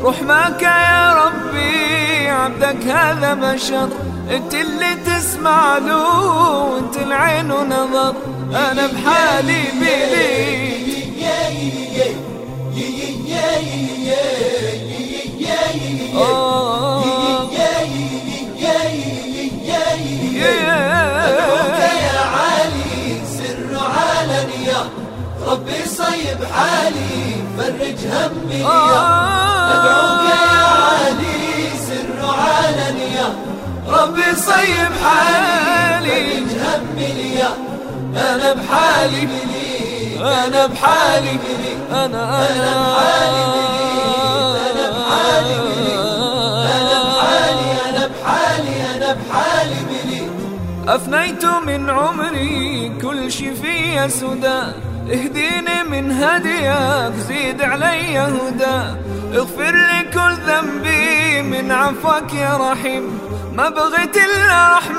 رحماك يا ربي عبدك هذا بشر. انت اللي تسمع له وانت العين ونظر أنا بحالي يا علنيا ربي صيب حالي فرج همي ادعوك يا عالي سر علنيا ربي صيب حالي فرج همي ليا. أنا بحالي أنا بحالي أنا أنا أنا بحالي أنا بحالي أنا بحالي بلي أفنيت من عمري كل شي فيا سدى اهديني من هديك زيد علي هدى. اغفر لي كل ذنبي من عفوك يا رحيم. ما بغيت إلا رحمة.